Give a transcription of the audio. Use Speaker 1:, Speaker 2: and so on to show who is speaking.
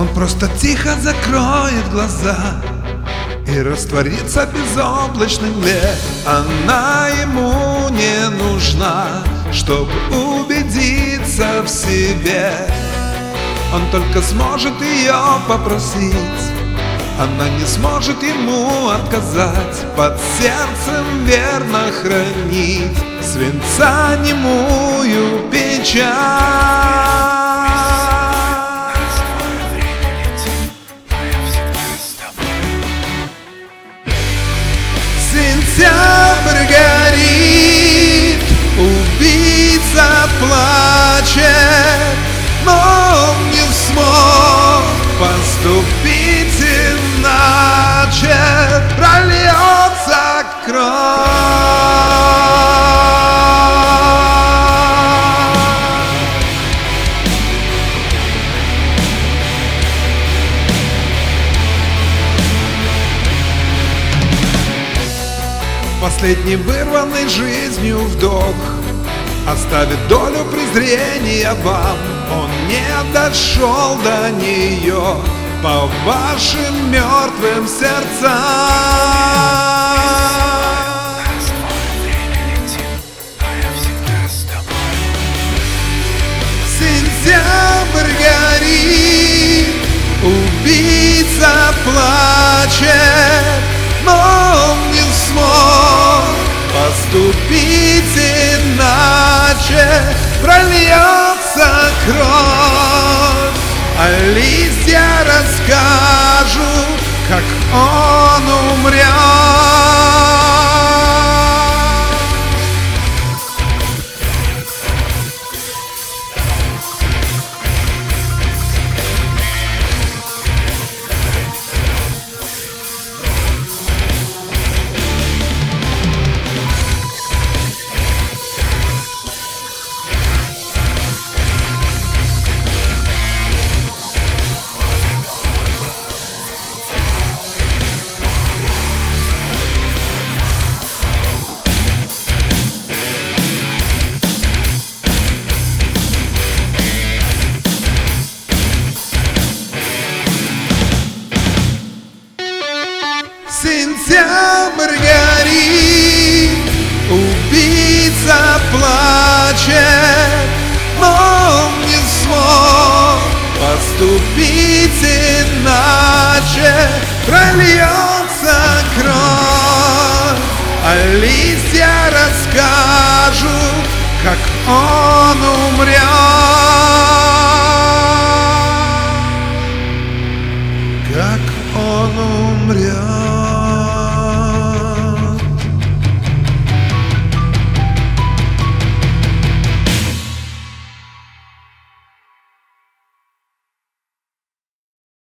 Speaker 1: Он просто тихо закроет глаза И растворится в безоблачной мгле Она ему не нужна Чтобы убедиться в себе. Он только сможет ее попросить. Она не сможет ему отказать. Под сердцем верно хранить Свинца немую печаль Yeah. Последний вырванный жизнью вдох. Оставит долю презрения вам. Он не дошел до нее. По вашим мертвым сердцам поступить иначе Прольется кровь, а листья расскажут, как он умрет Сентябрь горит, убийца плачет, но не смог поступить иначе, прольется кровь, а листья расскажут, как он